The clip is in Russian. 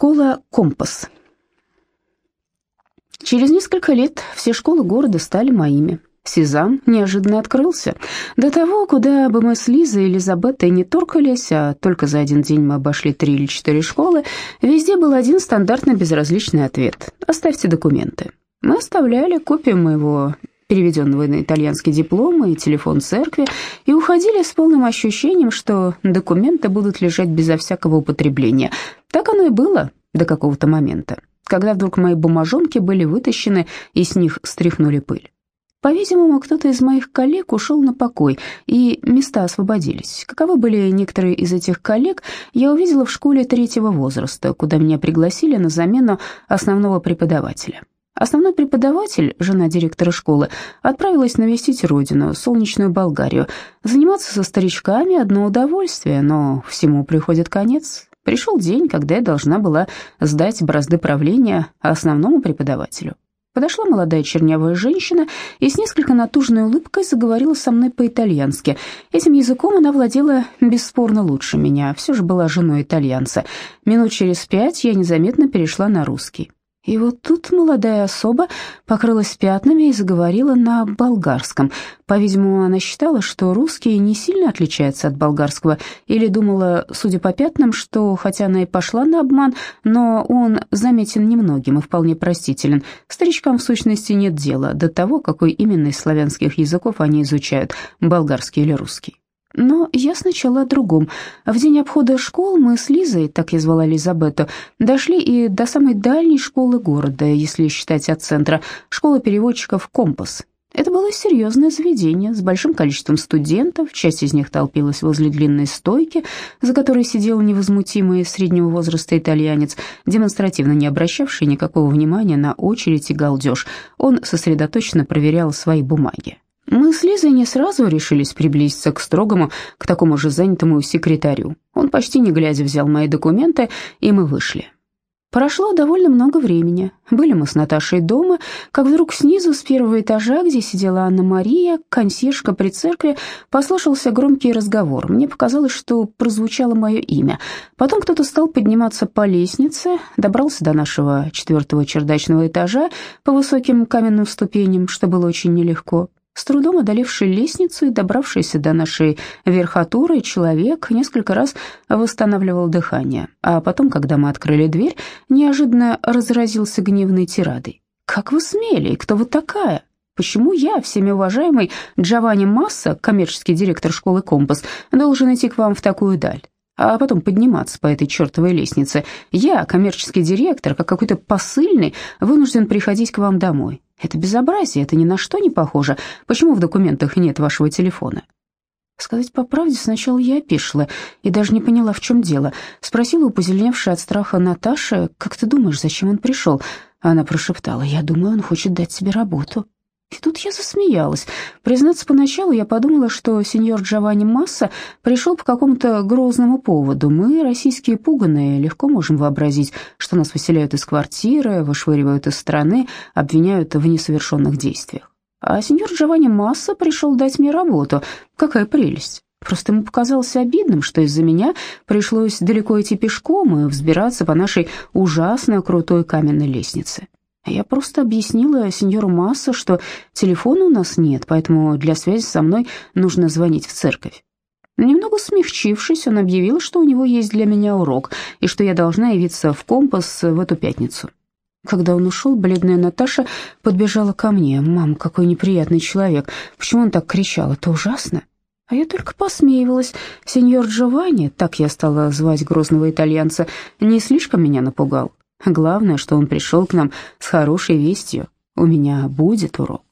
Школа «Компас». Через несколько лет все школы города стали моими. Сезам неожиданно открылся. До того, куда бы мы с Лизой и Элизабетой не торкались, а только за один день мы обошли три или четыре школы, везде был один стандартно безразличный ответ. «Оставьте документы». Мы оставляли копию моего переведенного на итальянский диплом и телефон церкви, и уходили с полным ощущением, что документы будут лежать безо всякого употребления. Так оно и было до какого-то момента, когда вдруг мои бумажонки были вытащены и с них стряхнули пыль. По-видимому, кто-то из моих коллег ушел на покой, и места освободились. Каковы были некоторые из этих коллег, я увидела в школе третьего возраста, куда меня пригласили на замену основного преподавателя. Основной преподаватель, жена директора школы, отправилась навестить родину, солнечную Болгарию. Заниматься со старичками – одно удовольствие, но всему приходит конец. Пришел день, когда я должна была сдать бразды правления основному преподавателю. Подошла молодая чернявая женщина и с несколько натужной улыбкой заговорила со мной по-итальянски. Этим языком она владела бесспорно лучше меня, все же была женой итальянца. Минут через пять я незаметно перешла на русский. И вот тут молодая особа покрылась пятнами и заговорила на болгарском. По-видимому, она считала, что русский не сильно отличается от болгарского, или думала, судя по пятнам, что, хотя она и пошла на обман, но он заметен немногим и вполне простителен. Старичкам, в сущности, нет дела до того, какой именно из славянских языков они изучают, болгарский или русский. Но я сначала о другом. В день обхода школ мы с Лизой, так я звала Лизабету, дошли и до самой дальней школы города, если считать от центра, школы переводчиков «Компас». Это было серьезное заведение с большим количеством студентов, часть из них толпилась возле длинной стойки, за которой сидел невозмутимый среднего возраста итальянец, демонстративно не обращавший никакого внимания на очередь и галдеж. Он сосредоточенно проверял свои бумаги. Мы с Лизой не сразу решились приблизиться к строгому, к такому же занятому секретарю. Он почти не глядя взял мои документы, и мы вышли. Прошло довольно много времени. Были мы с Наташей дома, как вдруг снизу, с первого этажа, где сидела Анна-Мария, консьержка при церкви, послышался громкий разговор. Мне показалось, что прозвучало мое имя. Потом кто-то стал подниматься по лестнице, добрался до нашего четвертого чердачного этажа по высоким каменным ступеням, что было очень нелегко. С трудом одолевший лестницу и добравшийся до нашей верхотуры, человек несколько раз восстанавливал дыхание, а потом, когда мы открыли дверь, неожиданно разразился гневной тирадой. «Как вы смели? Кто вы такая?» Почему я, всеми уважаемый Джованни Масса, коммерческий директор школы «Компас», должен идти к вам в такую даль? а потом подниматься по этой чертовой лестнице. Я, коммерческий директор, как какой-то посыльный, вынужден приходить к вам домой. Это безобразие, это ни на что не похоже. Почему в документах нет вашего телефона? Сказать по правде, сначала я опешила и даже не поняла, в чем дело. Спросила у позеленевшей от страха Наташи, «Как ты думаешь, зачем он пришел?» Она прошептала, «Я думаю, он хочет дать тебе работу». И тут я засмеялась. Признаться, поначалу я подумала, что сеньор Джованни Масса пришел по какому-то грозному поводу. Мы, российские пуганые, легко можем вообразить, что нас выселяют из квартиры, вышвыривают из страны, обвиняют в несовершенных действиях. А сеньор Джованни Масса пришел дать мне работу. Какая прелесть. Просто ему показалось обидным, что из-за меня пришлось далеко идти пешком и взбираться по нашей ужасно крутой каменной лестнице. Я просто объяснила сеньору Масса, что телефона у нас нет, поэтому для связи со мной нужно звонить в церковь. Немного смягчившись, он объявил, что у него есть для меня урок, и что я должна явиться в компас в эту пятницу. Когда он ушел, бледная Наташа подбежала ко мне. «Мам, какой неприятный человек. Почему он так кричал? Это ужасно». А я только посмеивалась. Сеньор Джованни, так я стала звать грозного итальянца, не слишком меня напугал. Главное, что он пришел к нам с хорошей вестью. У меня будет урок.